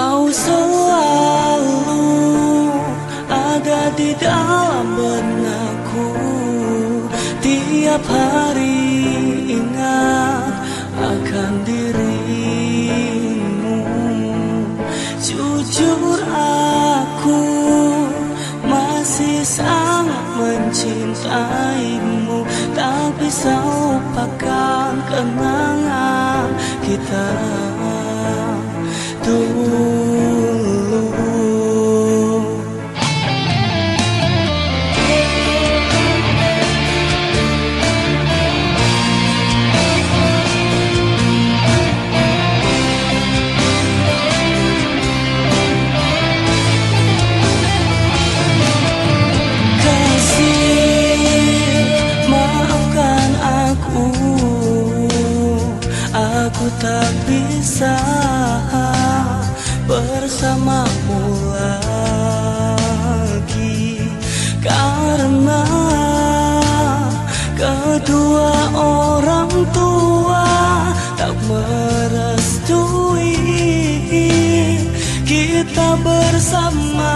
Kau selalu ada di dalam benakku. Tiap hari ingat akan dirimu. Jujur aku masih sangat mencintaimu. Tak bisa lupakan kenangan kita. Aku tak bisa bersamamu lagi Karena kedua orang tua tak merestui kita bersama.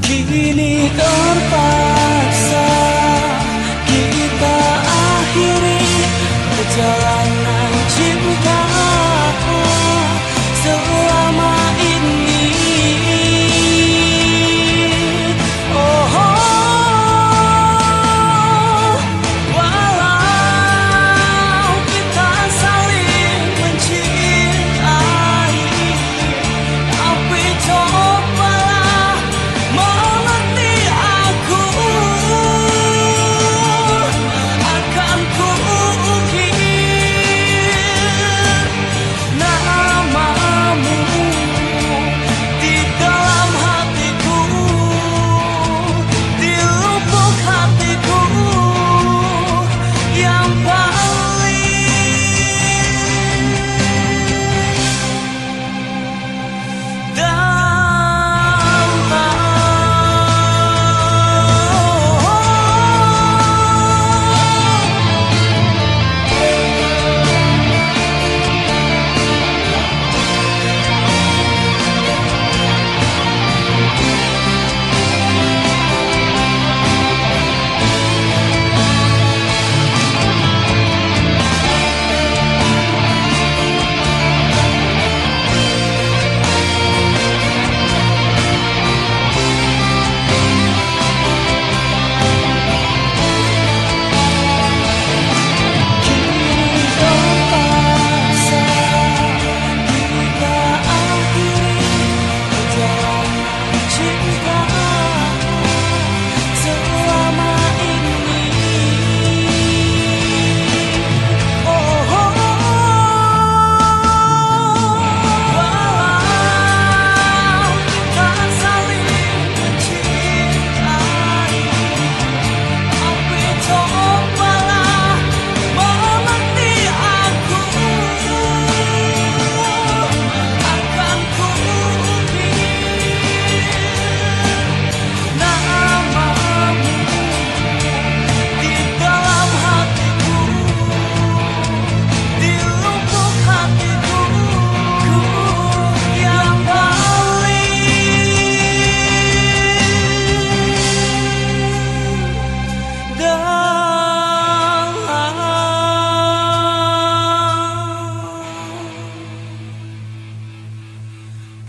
Kini terpaksa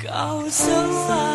dalam kau selalu